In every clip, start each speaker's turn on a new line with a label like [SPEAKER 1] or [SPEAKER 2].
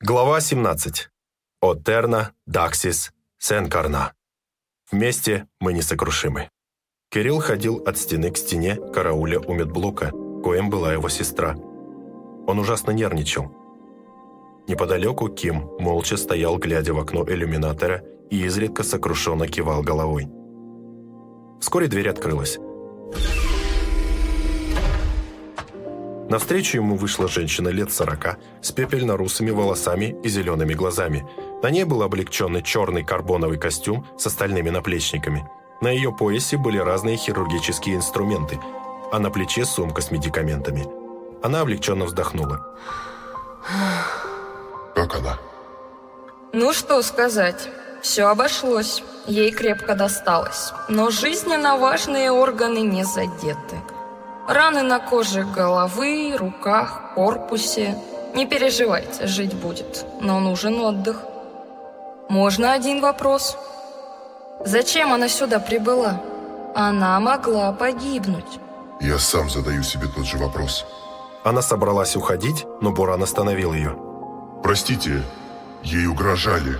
[SPEAKER 1] Глава 17. Отерна, Даксис, Сен-Карна. Вместе мы несокрушимы. Кирилл ходил от стены к стене, карауля у медблока, коем была его сестра. Он ужасно нервничал. Неподалеку Ким молча стоял, глядя в окно иллюминатора, и изредка сокрушенно кивал головой. Вскоре дверь открылась. Навстречу ему вышла женщина лет сорока с пепельно-русыми волосами и зелеными глазами. На ней был облегченный черный карбоновый костюм с остальными наплечниками. На ее поясе были разные хирургические инструменты, а на плече сумка с медикаментами. Она облегченно вздохнула.
[SPEAKER 2] Как она?
[SPEAKER 3] Ну что сказать, все обошлось. Ей крепко досталось. Но жизненно важные органы не задеты. Раны на коже головы, руках, корпусе. Не переживайте, жить будет, но нужен отдых. Можно один вопрос? Зачем она сюда прибыла? Она могла погибнуть.
[SPEAKER 2] Я сам задаю себе тот же вопрос.
[SPEAKER 1] Она собралась уходить, но Буран остановил ее.
[SPEAKER 2] Простите, ей угрожали.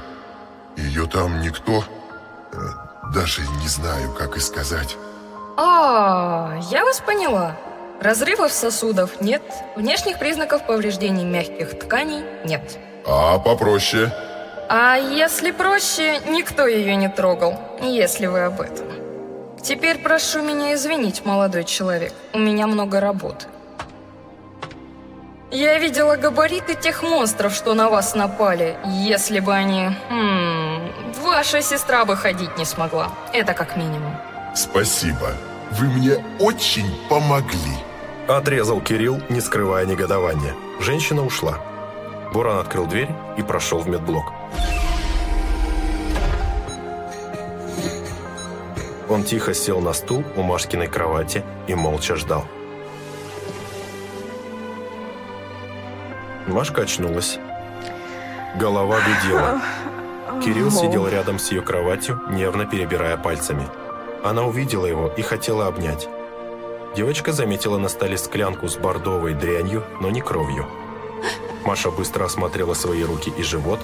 [SPEAKER 2] Ее там никто... э, Даже не знаю, как и сказать.
[SPEAKER 3] А, я вас поняла. Разрывов сосудов нет, внешних признаков повреждений мягких тканей нет.
[SPEAKER 2] А попроще?
[SPEAKER 3] А если проще, никто ее не трогал, если вы об этом. Теперь прошу меня извинить, молодой человек, у меня много работы. Я видела габариты тех монстров, что на вас напали. Если бы они... Хм, ваша сестра бы ходить не смогла. Это как минимум.
[SPEAKER 2] Спасибо. Вы мне очень помогли.
[SPEAKER 1] Отрезал Кирилл, не скрывая негодования. Женщина ушла. Буран открыл дверь и прошел в медблок. Он тихо сел на стул у Машкиной кровати и молча ждал. Машка очнулась. Голова гудела. Кирилл сидел рядом с ее кроватью, нервно перебирая пальцами. Она увидела его и хотела обнять. Девочка заметила на столе склянку с бордовой дрянью, но не кровью. Маша быстро осмотрела свои руки и живот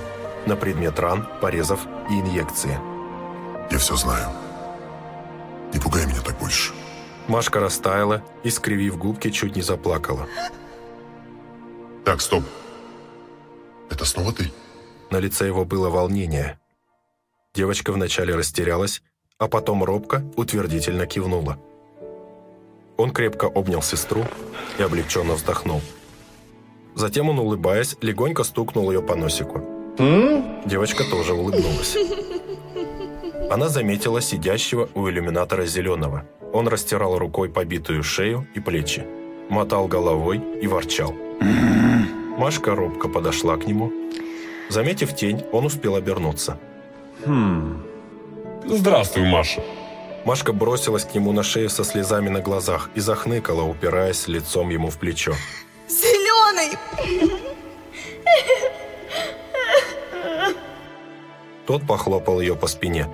[SPEAKER 1] на предмет ран, порезов и инъекции.
[SPEAKER 2] Я все знаю. Не пугай меня так больше.
[SPEAKER 1] Машка растаяла и, скривив губки, чуть не заплакала.
[SPEAKER 2] Так, стоп. Это снова ты?
[SPEAKER 1] На лице его было волнение. Девочка вначале растерялась, а потом робко, утвердительно кивнула. Он крепко обнял сестру и облегченно вздохнул. Затем он, улыбаясь, легонько стукнул ее по носику. Девочка тоже улыбнулась. Она заметила сидящего у иллюминатора зеленого. Он растирал рукой побитую шею и плечи, мотал головой и ворчал. Машка робко подошла к нему. Заметив тень, он успел обернуться.
[SPEAKER 4] Здравствуй, Маша.
[SPEAKER 1] Машка бросилась к нему на шею со слезами на глазах и захныкала, упираясь лицом ему в плечо.
[SPEAKER 5] Зеленый!
[SPEAKER 1] Тот похлопал ее по спине.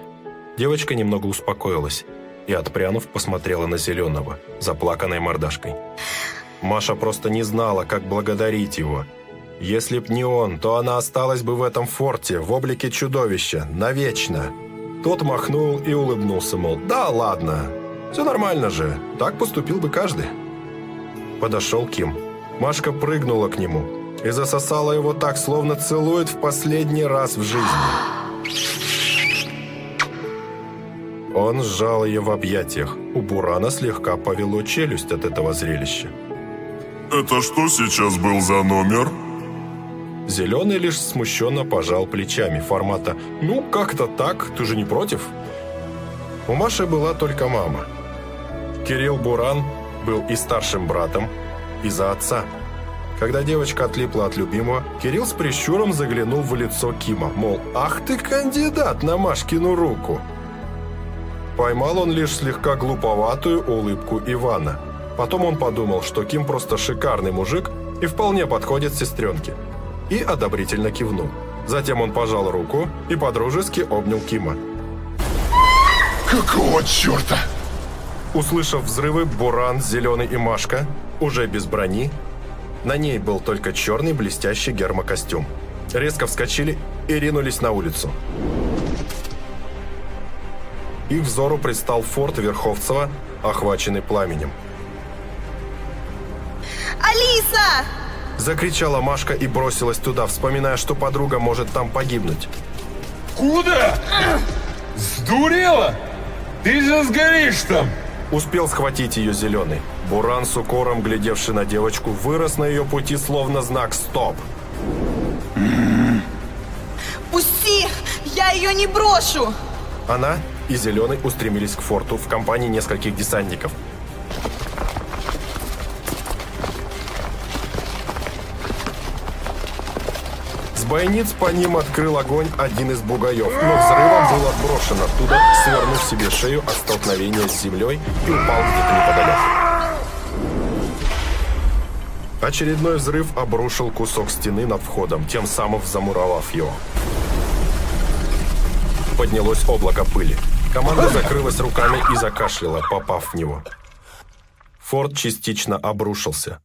[SPEAKER 1] Девочка немного успокоилась и, отпрянув, посмотрела на Зеленого, заплаканной мордашкой. Маша просто не знала, как благодарить его. Если б не он, то она осталась бы в этом форте, в облике чудовища, навечно. Тот махнул и улыбнулся, мол, да ладно, все нормально же, так поступил бы каждый. Подошел Ким. Машка прыгнула к нему и засосала его так, словно целует в последний раз в жизни. Он сжал ее в объятиях. У Бурана слегка повело челюсть от этого зрелища.
[SPEAKER 2] Это что сейчас был за номер?
[SPEAKER 1] Зеленый лишь смущенно пожал плечами формата «Ну, как-то так, ты же не против?» У Маши была только мама. Кирилл Буран был и старшим братом, и за отца. Когда девочка отлипла от любимого, Кирилл с прищуром заглянул в лицо Кима, мол, «Ах ты кандидат на Машкину руку!» Поймал он лишь слегка глуповатую улыбку Ивана. Потом он подумал, что Ким просто шикарный мужик и вполне подходит сестренке. И одобрительно кивнул. Затем он пожал руку и подружески обнял Кима.
[SPEAKER 2] Какого черта?
[SPEAKER 1] Услышав взрывы, Буран, Зеленый и Машка, уже без брони, на ней был только черный блестящий гермокостюм. резко вскочили и ринулись на улицу. Их взору предстал форт Верховцева, охваченный пламенем.
[SPEAKER 4] «Алиса!»
[SPEAKER 1] Закричала Машка и бросилась туда, вспоминая, что подруга может там погибнуть.
[SPEAKER 5] Куда? Сдурела? Ты же сгоришь там!
[SPEAKER 1] Успел схватить ее зеленый. Буран с укором, глядевший на девочку, вырос на ее пути, словно знак «Стоп!».
[SPEAKER 4] «Пусти! Я ее не брошу!»
[SPEAKER 1] Она и Зеленый устремились к форту в компании нескольких десантников. Бойниц по ним открыл огонь один из бугаев, но взрывом был отброшен оттуда, свернув себе шею от столкновения с землей и упал где-то неподалеку. Очередной взрыв обрушил кусок стены над входом, тем самым замуровав его. Поднялось облако пыли. Команда закрылась руками и закашляла, попав в него. Форт частично обрушился.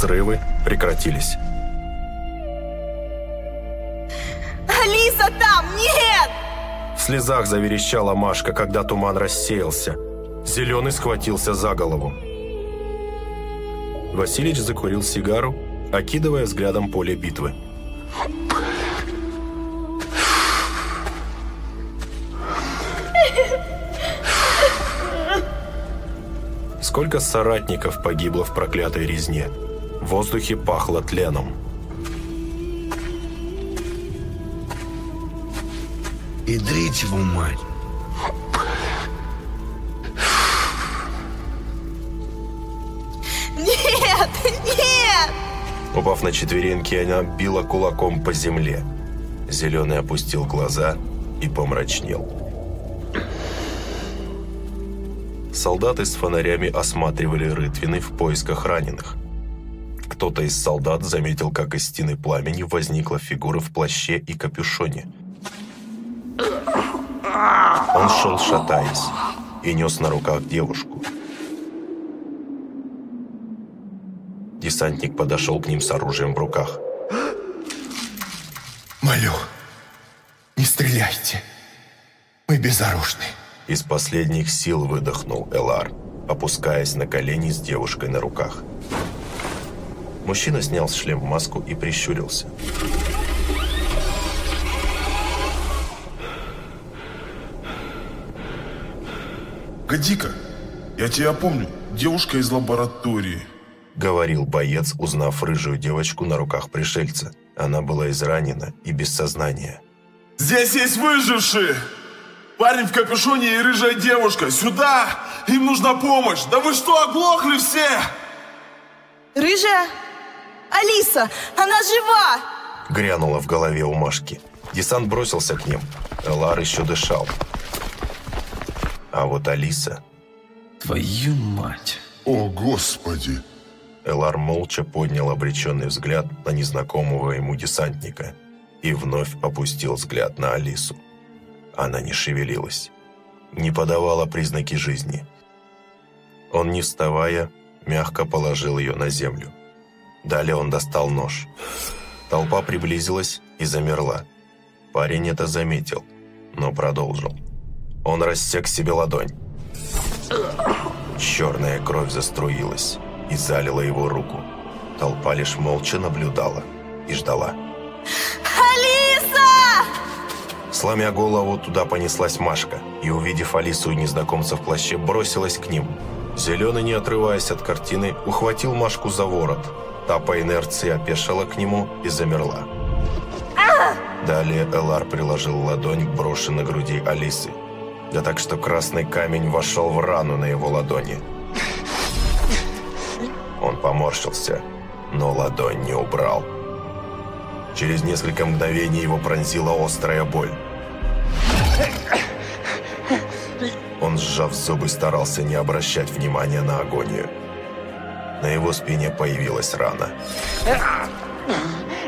[SPEAKER 1] Взрывы прекратились.
[SPEAKER 4] «Алиса там! Нет!»
[SPEAKER 1] В слезах заверещала Машка, когда туман рассеялся. Зеленый схватился за голову. Василич закурил сигару, окидывая взглядом поле битвы. Сколько соратников погибло в проклятой резне. В воздухе пахло тленом.
[SPEAKER 6] И дрить его мать.
[SPEAKER 4] Нет! Нет!
[SPEAKER 1] Упав на четвереньки, она била кулаком по земле. Зеленый опустил глаза и помрачнел. Солдаты с фонарями осматривали рытвины в поисках раненых. Кто-то из солдат заметил, как из стены пламени возникла фигура в плаще и капюшоне. Он шел, шатаясь, и нес на руках девушку. Десантник подошел к ним с оружием в руках.
[SPEAKER 7] Молю, не стреляйте. Мы безоружны.
[SPEAKER 1] Из последних сил выдохнул Элар, опускаясь на колени с девушкой на руках. Мужчина снял с шлем маску и прищурился.
[SPEAKER 8] Годи-ка, я тебя помню, девушка из лаборатории.
[SPEAKER 1] Говорил боец, узнав рыжую девочку на руках пришельца. Она была изранена и без сознания.
[SPEAKER 8] Здесь есть выжившие! Парень в капюшоне и рыжая девушка! Сюда! Им нужна помощь! Да вы что, оглохли все?
[SPEAKER 4] Рыжая? Алиса! Она жива!
[SPEAKER 1] Грянуло в голове у Машки. Десант бросился к ним. Элар еще дышал. А вот Алиса...
[SPEAKER 6] Твою мать.
[SPEAKER 2] О, Господи!
[SPEAKER 1] Элар молча поднял обреченный взгляд на незнакомого ему десантника и вновь опустил взгляд на Алису. Она не шевелилась, не подавала признаки жизни. Он, не вставая, мягко положил ее на землю. Далее он достал нож. Толпа приблизилась и замерла. Парень это заметил, но продолжил. Он рассек себе ладонь. Черная кровь заструилась и залила его руку. Толпа лишь молча наблюдала и ждала.
[SPEAKER 4] Алиса!
[SPEAKER 1] Сломя голову, туда понеслась Машка и, увидев Алису и незнакомца в плаще, бросилась к ним. Зеленый, не отрываясь от картины, ухватил Машку за ворот. Та по инерции опешила к нему и замерла. Далее Элар приложил ладонь к брошенной груди Алисы. Да так, что красный камень вошел в рану на его ладони. Он поморщился, но ладонь не убрал. Через несколько мгновений его пронзила острая боль. Он, сжав зубы, старался не обращать внимания на агонию. На его спине появилась рана.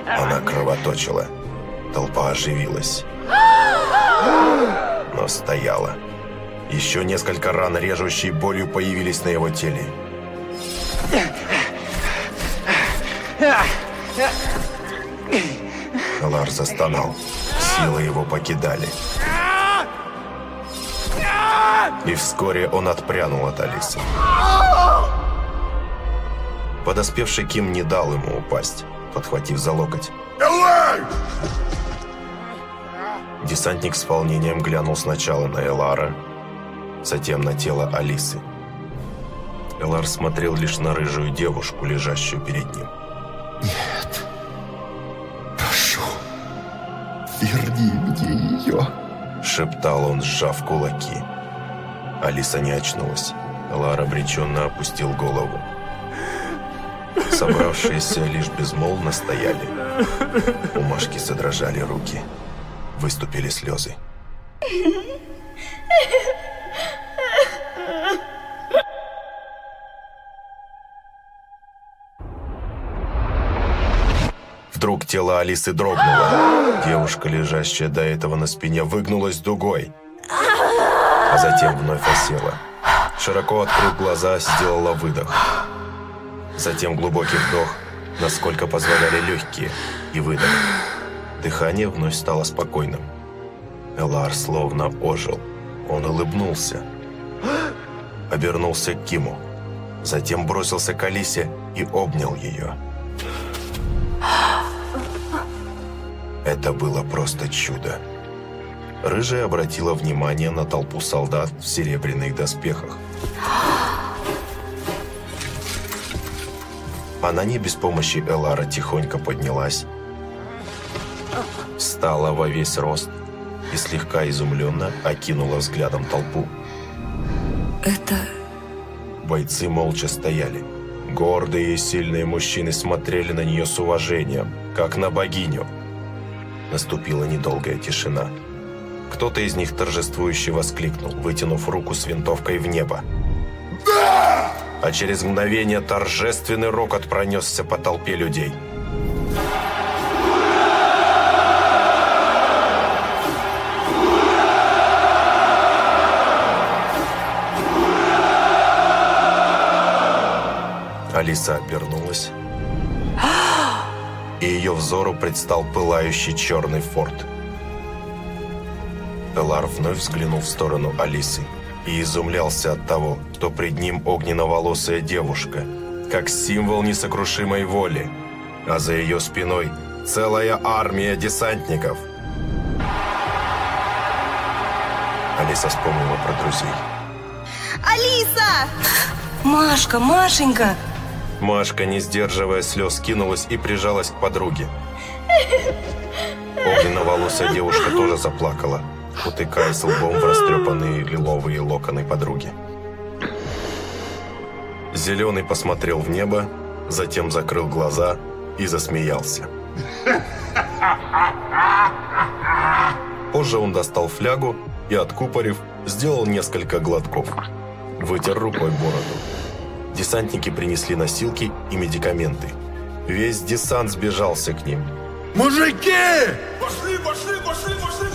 [SPEAKER 1] Она кровоточила. Толпа оживилась. Но стояла. Еще несколько ран, режущей болью, появились на его теле. Лар застонал. Силы его покидали. И вскоре он отпрянул от Алисы. Подоспевший Ким не дал ему упасть, подхватив за локоть. Десантник с волнением глянул сначала на Элара, затем на тело Алисы. Элар смотрел лишь на рыжую девушку, лежащую перед ним.
[SPEAKER 7] Нет. Прошу, верни мне ее.
[SPEAKER 1] Шептал он, сжав кулаки. Алиса не очнулась. Элар обреченно опустил голову. Собравшиеся лишь безмолвно стояли. У Машки задрожали руки. Выступили слезы. Вдруг тело Алисы дрогнуло. Девушка, лежащая до этого на спине, выгнулась дугой, а затем вновь осела. Широко открыв глаза, сделала выдох. Затем глубокий вдох, насколько позволяли легкие, и выдох. Дыхание вновь стало спокойным. Элар словно ожил. Он улыбнулся. Обернулся к Киму. Затем бросился к Алисе и обнял ее. Это было просто чудо. Рыжая обратила внимание на толпу солдат в серебряных доспехах. Она не без помощи Элара тихонько поднялась, встала во весь рост и слегка изумленно окинула взглядом толпу.
[SPEAKER 3] Это...
[SPEAKER 1] Бойцы молча стояли. Гордые и сильные мужчины смотрели на нее с уважением, как на богиню. Наступила недолгая тишина. Кто-то из них торжествующе воскликнул, вытянув руку с винтовкой в небо. «Да!» А через мгновение торжественный рокот пронесся по толпе людей. Алиса обернулась, и ее взору предстал пылающий черный форт. Элар вновь взглянул в сторону Алисы и изумлялся от того, что пред ним огненно-волосая девушка, как символ несокрушимой воли, а за ее спиной целая армия десантников. Алиса вспомнила про друзей.
[SPEAKER 4] Алиса!
[SPEAKER 9] Машка, Машенька!
[SPEAKER 1] Машка, не сдерживая слез, кинулась и прижалась к подруге. Огненно-волосая девушка тоже заплакала, утыкаясь лбом в растрепанные лиловые локоны подруги. Зеленый посмотрел в небо, затем закрыл глаза и засмеялся. Позже он достал флягу и, откупорив, сделал несколько глотков. Вытер рукой бороду. Десантники принесли носилки и медикаменты. Весь десант сбежался к ним.
[SPEAKER 8] Мужики! Пошли, пошли, пошли, пошли,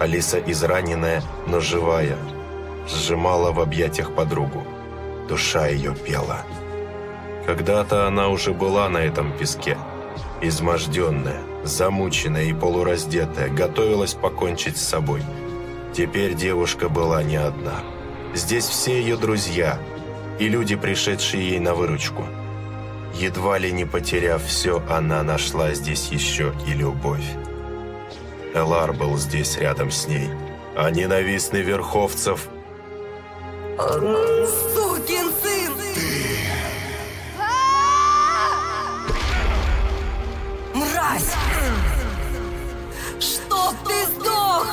[SPEAKER 1] Алиса, израненная, но живая, сжимала в объятиях подругу. Душа ее пела. Когда-то она уже была на этом песке. Изможденная, замученная и полураздетая, готовилась покончить с собой. Теперь девушка была не одна. Здесь все ее друзья и люди, пришедшие ей на выручку. Едва ли не потеряв все, она нашла здесь еще и любовь. Элар был здесь рядом с ней, а ненавистный Верховцев...
[SPEAKER 4] Сукин сын!
[SPEAKER 9] Мразь!
[SPEAKER 4] Чтоб ты сдох!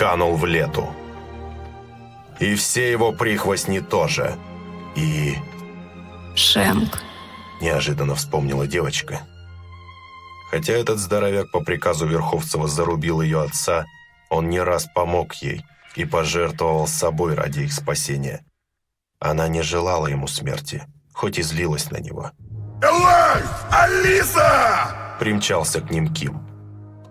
[SPEAKER 1] канул в лету. И все его прихвостни тоже. И...
[SPEAKER 3] Шенк.
[SPEAKER 1] Неожиданно вспомнила девочка. Хотя этот здоровяк по приказу Верховцева зарубил ее отца, он не раз помог ей и пожертвовал собой ради их спасения. Она не желала ему смерти, хоть и злилась на него.
[SPEAKER 2] Элай! Алиса!
[SPEAKER 1] Примчался к ним Ким.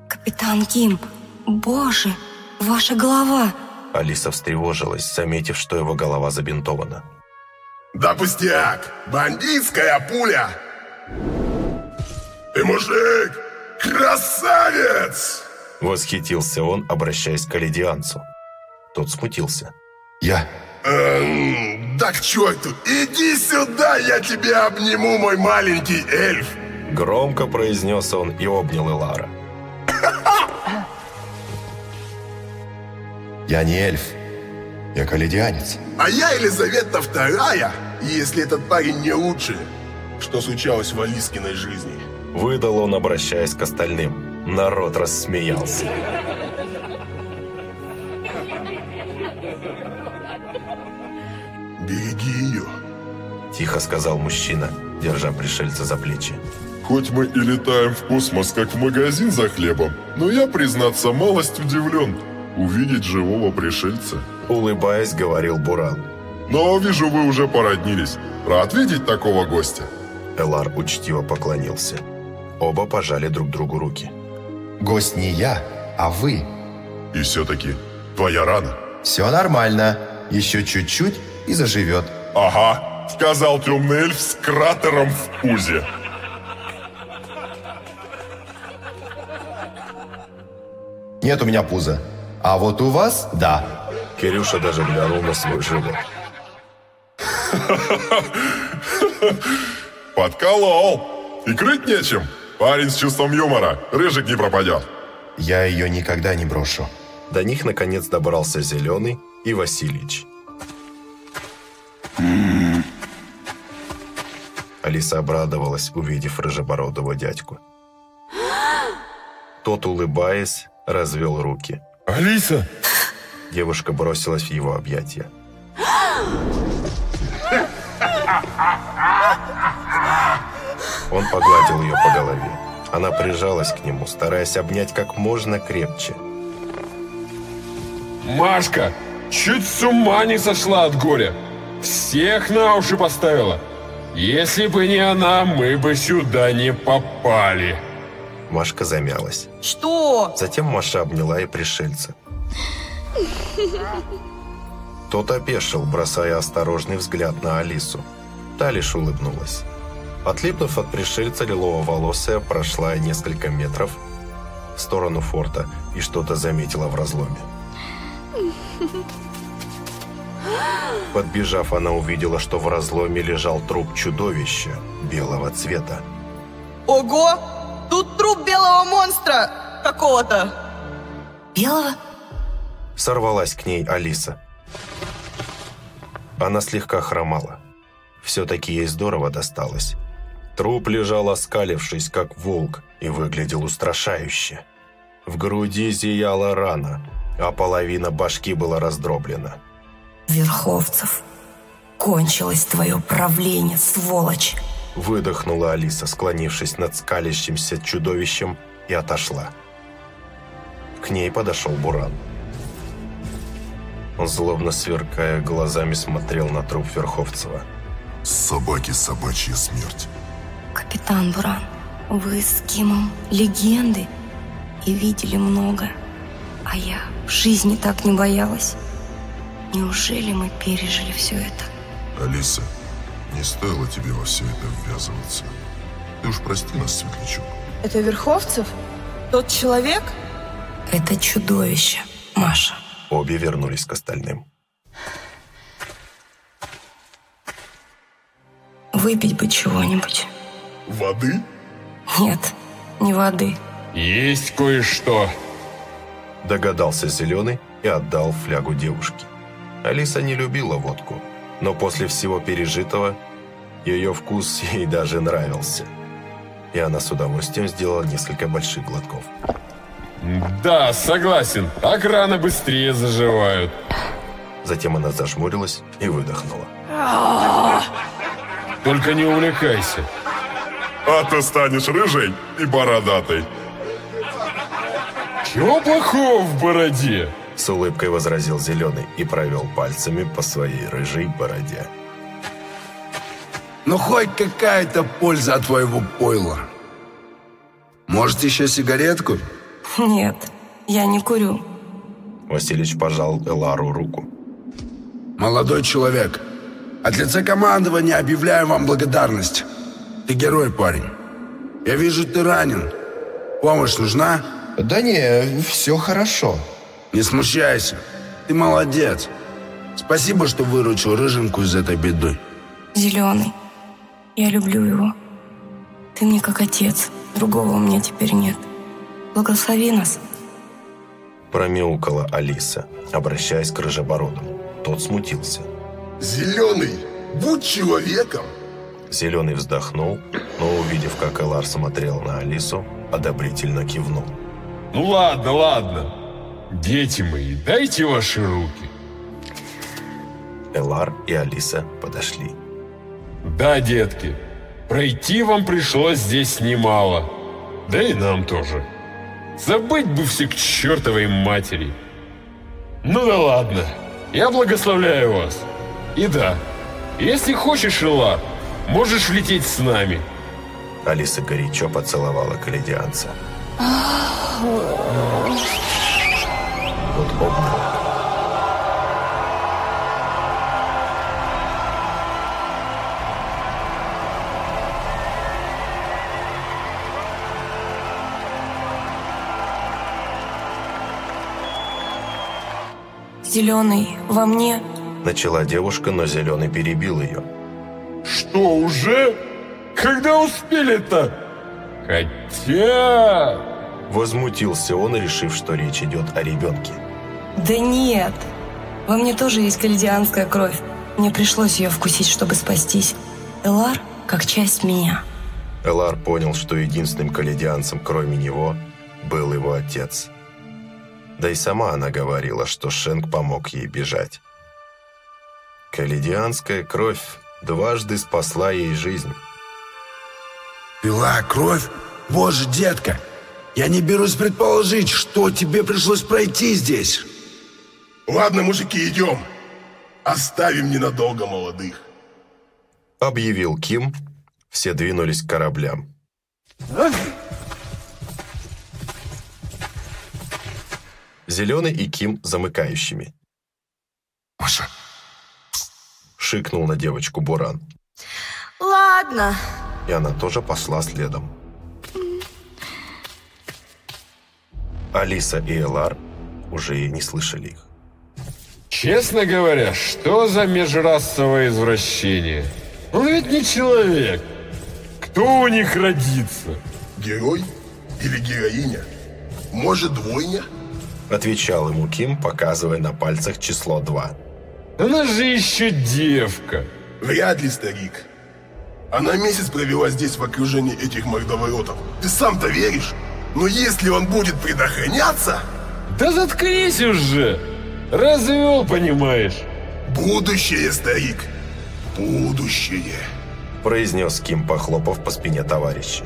[SPEAKER 9] Капитан Ким, боже, ваша голова.
[SPEAKER 1] Алиса встревожилась, заметив, что его голова забинтована.
[SPEAKER 2] Да пустяк! Бандитская пуля! Ты мужик! Красавец!
[SPEAKER 1] Восхитился он, обращаясь к каледианцу. Тот смутился.
[SPEAKER 7] Я...
[SPEAKER 2] Эм, да к черту! Иди сюда, я тебя обниму, мой маленький эльф!
[SPEAKER 1] Громко произнес он и обнял Элара.
[SPEAKER 7] Я не эльф. Я каледианец.
[SPEAKER 2] А я Елизавета Вторая, если этот парень не лучше, что случалось в Алискиной жизни.
[SPEAKER 1] Выдал он, обращаясь к остальным. Народ рассмеялся.
[SPEAKER 2] Береги ее.
[SPEAKER 1] Тихо сказал мужчина, держа пришельца за плечи.
[SPEAKER 2] Хоть мы и летаем в космос, как в магазин за хлебом, но я, признаться, малость удивлен увидеть живого пришельца.
[SPEAKER 1] Улыбаясь, говорил Буран.
[SPEAKER 2] Но вижу, вы уже породнились. Рад видеть такого гостя.
[SPEAKER 1] Элар учтиво поклонился. Оба пожали друг другу руки.
[SPEAKER 7] Гость не я, а вы.
[SPEAKER 2] И все-таки твоя рана.
[SPEAKER 7] Все нормально. Еще чуть-чуть и заживет.
[SPEAKER 2] Ага, сказал темный эльф с кратером в пузе.
[SPEAKER 7] Нет у меня пуза. А вот у вас – да.
[SPEAKER 1] Кирюша даже глянул на свой живот.
[SPEAKER 2] Подколол. И крыть нечем. Парень с чувством юмора. Рыжик не пропадет.
[SPEAKER 7] Я ее никогда не брошу.
[SPEAKER 1] До них наконец добрался Зеленый и Васильич. Алиса обрадовалась, увидев рыжебородого дядьку. Тот, улыбаясь, развел руки.
[SPEAKER 5] Алиса!
[SPEAKER 1] Девушка бросилась в его объятия. Он погладил ее по голове. Она прижалась к нему, стараясь обнять как можно крепче.
[SPEAKER 5] Машка, чуть с ума не сошла от горя. Всех на уши поставила. Если бы не она, мы бы сюда не попали.
[SPEAKER 1] Машка замялась.
[SPEAKER 4] Что?
[SPEAKER 1] Затем Маша обняла и пришельца. Тот опешил, бросая осторожный взгляд на Алису. Та лишь улыбнулась. Отлипнув от пришельца, лилово-волосая прошла несколько метров в сторону форта и что-то заметила в разломе. Подбежав, она увидела, что в разломе лежал труп чудовища белого цвета.
[SPEAKER 4] Ого! Тут труп белого монстра какого-то.
[SPEAKER 9] Белого?
[SPEAKER 1] Сорвалась к ней Алиса. Она слегка хромала. Все-таки ей здорово досталось. Труп лежал оскалившись, как волк, и выглядел устрашающе. В груди зияла рана, а половина башки была раздроблена.
[SPEAKER 9] Верховцев, кончилось твое правление, сволочь.
[SPEAKER 1] Выдохнула Алиса, склонившись над скалящимся чудовищем, и отошла. К ней подошел Буран. Он, злобно сверкая глазами, смотрел на труп Верховцева.
[SPEAKER 2] Собаки собачья смерть.
[SPEAKER 9] Капитан Буран, вы с Кимом легенды и видели много. А я в жизни так не боялась. Неужели мы пережили все это?
[SPEAKER 2] Алиса, не стоило тебе во все это ввязываться. Ты уж прости нас, Светлячок.
[SPEAKER 4] Это Верховцев? Тот человек?
[SPEAKER 9] Это чудовище, Маша.
[SPEAKER 1] Обе вернулись к остальным.
[SPEAKER 9] Выпить бы чего-нибудь.
[SPEAKER 2] Воды?
[SPEAKER 9] Нет, не воды.
[SPEAKER 5] Есть кое-что.
[SPEAKER 1] Догадался Зеленый и отдал флягу девушке. Алиса не любила водку, но после всего пережитого ее вкус ей даже нравился. И она с удовольствием сделала несколько больших глотков.
[SPEAKER 5] Да, согласен. Так рано быстрее заживают.
[SPEAKER 1] Затем она зажмурилась и выдохнула.
[SPEAKER 5] Только не увлекайся.
[SPEAKER 2] А то станешь рыжей и бородатой.
[SPEAKER 5] Чего плохого в бороде?
[SPEAKER 1] С улыбкой возразил Зеленый и провел пальцами по своей рыжей бороде.
[SPEAKER 6] Ну, хоть какая-то польза от твоего пойла. Может, еще сигаретку?
[SPEAKER 9] Нет, я не курю.
[SPEAKER 1] Василич пожал Элару руку.
[SPEAKER 6] Молодой человек, от лица командования объявляю вам благодарность. Ты герой, парень. Я вижу, ты ранен. Помощь нужна?
[SPEAKER 7] Да не, все хорошо.
[SPEAKER 6] Не смущайся. Ты молодец. Спасибо, что выручил Рыженку из этой беды.
[SPEAKER 9] Зеленый, я люблю его. Ты мне как отец. Другого у меня теперь нет. Благослови нас.
[SPEAKER 1] Промяукала Алиса, обращаясь к Рыжебородому. Тот смутился.
[SPEAKER 2] Зеленый, будь человеком.
[SPEAKER 1] Зеленый вздохнул, но, увидев, как Элар смотрел на Алису, одобрительно кивнул.
[SPEAKER 5] Ну ладно, ладно. Дети мои, дайте ваши руки.
[SPEAKER 1] Элар и Алиса подошли.
[SPEAKER 5] Да, детки, пройти вам пришлось здесь немало. Да и нам тоже. Забыть бы все к чертовой матери. Ну да ладно, я благословляю вас. И да, если хочешь, Элар, можешь лететь с нами.
[SPEAKER 1] Алиса горячо поцеловала каледианца. Обморок.
[SPEAKER 9] Зеленый, во мне...
[SPEAKER 1] Начала девушка, но Зеленый перебил ее.
[SPEAKER 5] Что, уже? Когда успели-то? Хотя...
[SPEAKER 1] Возмутился он, решив, что речь идет о ребенке.
[SPEAKER 9] Да нет. Во мне тоже есть кальдианская кровь. Мне пришлось ее вкусить, чтобы спастись. Элар как часть меня.
[SPEAKER 1] Элар понял, что единственным каледианцем, кроме него, был его отец. Да и сама она говорила, что Шенк помог ей бежать. Каледианская кровь дважды спасла ей жизнь.
[SPEAKER 6] Пила кровь? Боже, детка, я не берусь предположить, что тебе пришлось пройти здесь.
[SPEAKER 2] Ладно, мужики, идем. Оставим ненадолго молодых.
[SPEAKER 1] Объявил Ким. Все двинулись к кораблям. Зеленый и Ким замыкающими.
[SPEAKER 2] Маша,
[SPEAKER 1] Шикнул на девочку Буран.
[SPEAKER 4] Ладно.
[SPEAKER 1] И она тоже пошла следом. Алиса и Элар уже и не слышали их.
[SPEAKER 5] Честно говоря, что за межрасовое извращение? Он ведь не человек. Кто у них родится?
[SPEAKER 2] герой или героиня? Может, двойня?
[SPEAKER 1] Отвечал ему Ким, показывая на пальцах число 2.
[SPEAKER 5] Она же еще девка.
[SPEAKER 2] Вряд ли, старик. Она месяц провела здесь в окружении этих мордоворотов. Ты сам-то веришь? Но если он будет предохраняться,
[SPEAKER 5] Да заткнись уже! Развел, понимаешь?
[SPEAKER 2] будущее, старик. Будущее.
[SPEAKER 1] Произнес Ким, похлопав по спине товарища.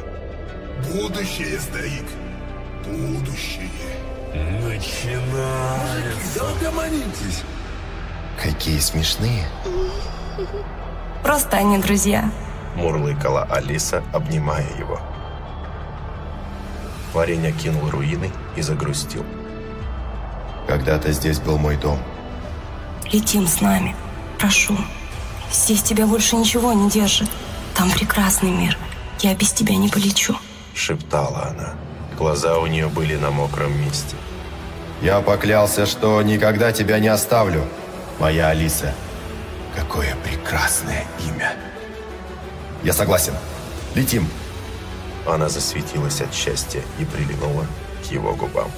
[SPEAKER 2] Будущее, старик. Будущее.
[SPEAKER 6] Угомонитесь.
[SPEAKER 7] Какие смешные.
[SPEAKER 9] Просто они друзья.
[SPEAKER 1] Мурлыкала Алиса, обнимая его. Парень окинул руины и загрустил.
[SPEAKER 7] Когда-то здесь был мой дом.
[SPEAKER 9] Летим с нами. Прошу. Здесь тебя больше ничего не держит. Там прекрасный мир. Я без тебя не полечу.
[SPEAKER 1] Шептала она. Глаза у нее были на мокром месте.
[SPEAKER 7] Я поклялся, что никогда тебя не оставлю, моя Алиса. Какое прекрасное имя. Я согласен. Летим.
[SPEAKER 1] Она засветилась от счастья и прильнула к его губам.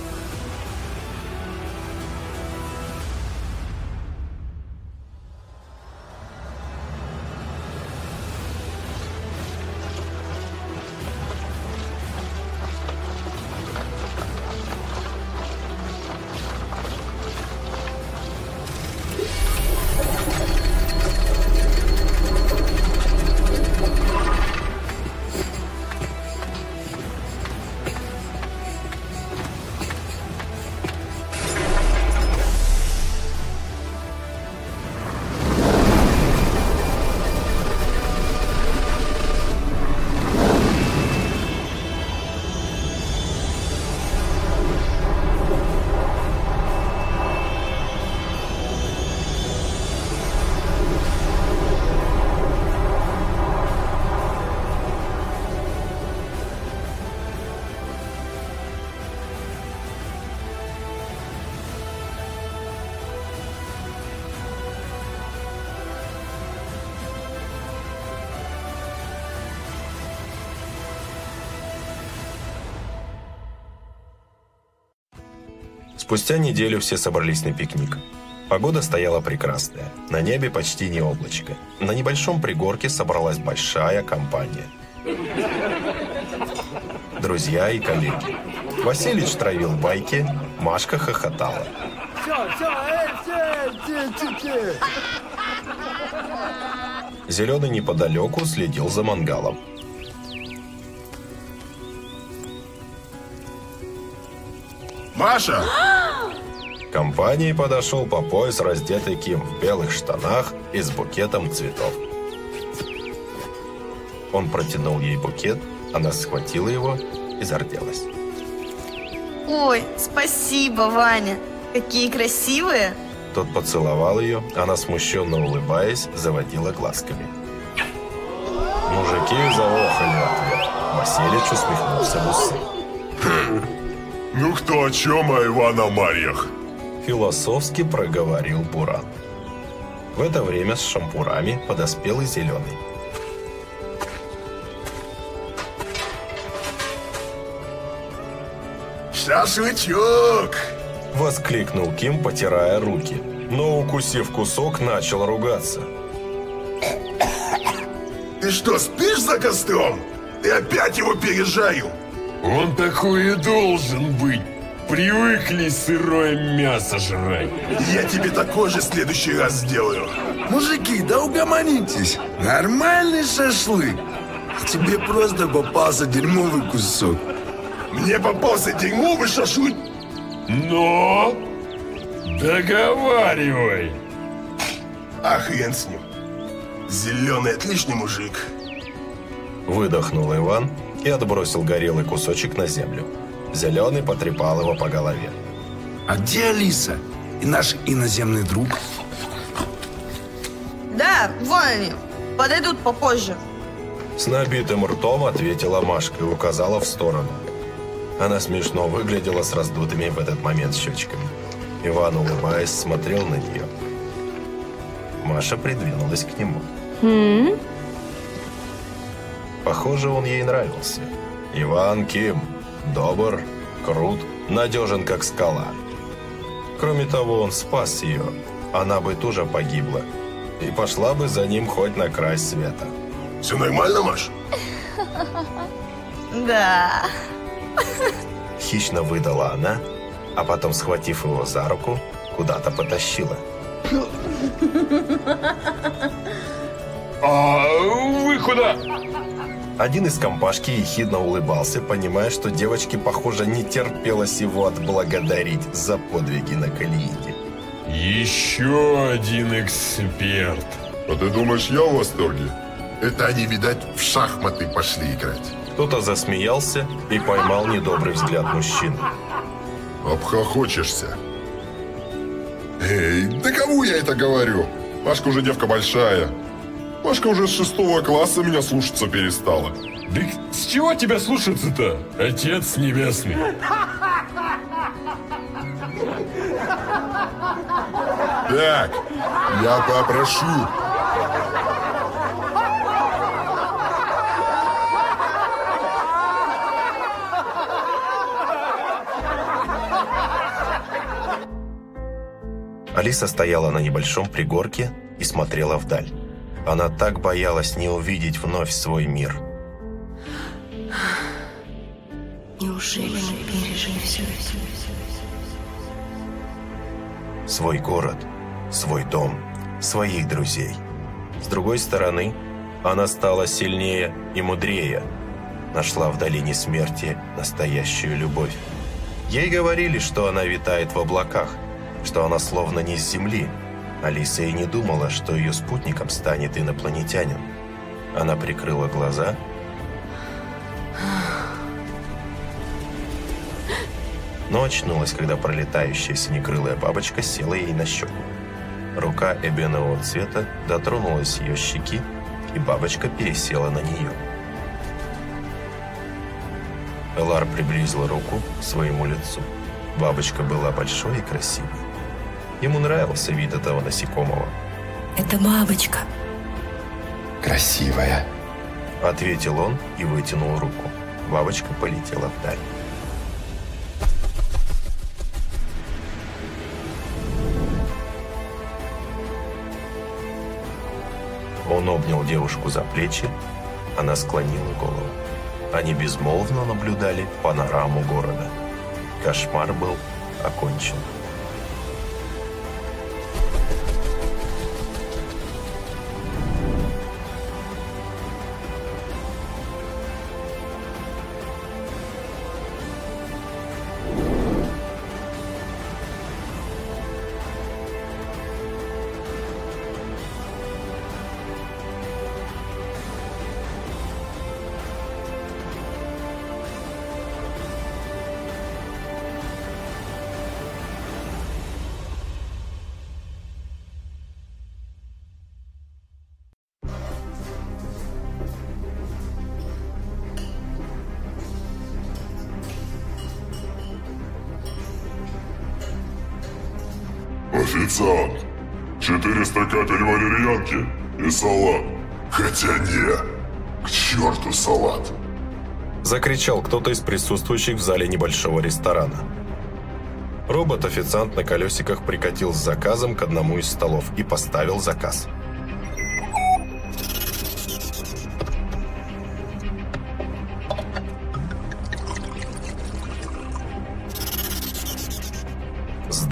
[SPEAKER 1] Спустя неделю все собрались на пикник. Погода стояла прекрасная. На небе почти не облачко. На небольшом пригорке собралась большая компания. Друзья и коллеги. Василич травил байки, Машка хохотала. Зеленый неподалеку следил за мангалом.
[SPEAKER 2] Маша!
[SPEAKER 1] К компании подошел по пояс раздетый Ким в белых штанах и с букетом цветов. Он протянул ей букет, она схватила его и зарделась.
[SPEAKER 4] Ой, спасибо, Ваня. Какие красивые.
[SPEAKER 1] Тот поцеловал ее, она, смущенно улыбаясь, заводила глазками. Мужики заохали ответ. Василич усмехнулся в усы.
[SPEAKER 2] Ну кто о чем, а о Марьях?
[SPEAKER 1] Философски проговорил Буран. В это время с шампурами подоспел и Зеленый.
[SPEAKER 2] Шашлычок!
[SPEAKER 1] Воскликнул Ким, потирая руки. Но, укусив кусок, начал ругаться.
[SPEAKER 2] Ты что, спишь за костром? Ты опять его пережарил?
[SPEAKER 5] Он такой и должен быть. Привыкли сырое мясо жрать.
[SPEAKER 2] Я тебе такой же в следующий раз сделаю.
[SPEAKER 6] Мужики, да угомонитесь. Нормальный шашлык. Тебе просто попался дерьмовый кусок.
[SPEAKER 2] Мне попался дерьмовый шашлык.
[SPEAKER 5] Но... Договаривай.
[SPEAKER 2] А хрен с ним. Зеленый отличный мужик.
[SPEAKER 1] Выдохнул Иван и отбросил горелый кусочек на землю. Зеленый потрепал его по голове.
[SPEAKER 6] А где Алиса? И наш иноземный друг?
[SPEAKER 4] Да, вон они. Подойдут попозже.
[SPEAKER 1] С набитым ртом ответила Машка и указала в сторону. Она смешно выглядела с раздутыми в этот момент щечками. Иван, улыбаясь, смотрел на нее. Маша придвинулась к нему. Похоже, он ей нравился. Иван Ким. Добр, крут, надежен, как скала. Кроме того, он спас ее. Она бы тоже погибла. И пошла бы за ним хоть на край света.
[SPEAKER 2] Все нормально, Маш?
[SPEAKER 4] Да.
[SPEAKER 1] Хищно выдала она, а потом, схватив его за руку, куда-то потащила.
[SPEAKER 5] А вы куда?
[SPEAKER 1] Один из компашки ехидно улыбался, понимая, что девочке, похоже, не терпелось его отблагодарить за подвиги на Калииде.
[SPEAKER 5] Еще один эксперт.
[SPEAKER 2] А ты думаешь, я в восторге? Это они, видать, в шахматы пошли играть.
[SPEAKER 1] Кто-то засмеялся и поймал недобрый взгляд мужчины.
[SPEAKER 2] Обхохочешься. Эй, да кому я это говорю? Машка уже девка большая. Машка уже с шестого класса меня слушаться перестала.
[SPEAKER 5] Да с чего тебя слушаться-то, Отец Небесный?
[SPEAKER 2] Так, я попрошу.
[SPEAKER 1] Алиса стояла на небольшом пригорке и смотрела вдаль. Она так боялась не увидеть вновь свой мир.
[SPEAKER 9] Неужели мы пережили все?
[SPEAKER 1] Свой город, свой дом, своих друзей. С другой стороны, она стала сильнее и мудрее. Нашла в долине смерти настоящую любовь. Ей говорили, что она витает в облаках, что она словно не с земли. Алиса и не думала, что ее спутником станет инопланетянин. Она прикрыла глаза но очнулась, когда пролетающая синекрылая бабочка села ей на щеку. Рука эбенового цвета дотронулась ее щеки, и бабочка пересела на нее. Элар приблизил руку к своему лицу. Бабочка была большой и красивой. Ему нравился вид этого насекомого.
[SPEAKER 9] «Это бабочка.
[SPEAKER 7] «Красивая», —
[SPEAKER 1] ответил он и вытянул руку. Бабочка полетела вдаль. Он обнял девушку за плечи, она склонила голову. Они безмолвно наблюдали панораму города. Кошмар был окончен.
[SPEAKER 10] 400 капель валерьянки и салат. Хотя не, к черту салат.
[SPEAKER 1] Закричал кто-то из присутствующих в зале небольшого ресторана. Робот-официант на колесиках прикатил с заказом к одному из столов и поставил заказ.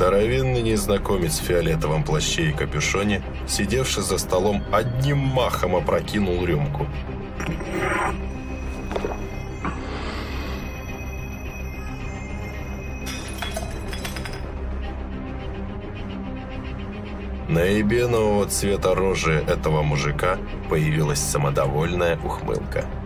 [SPEAKER 1] Здоровенный незнакомец в фиолетовом плаще и капюшоне, сидевший за столом, одним махом опрокинул рюмку. На эбенового цвета рожи этого мужика появилась самодовольная ухмылка –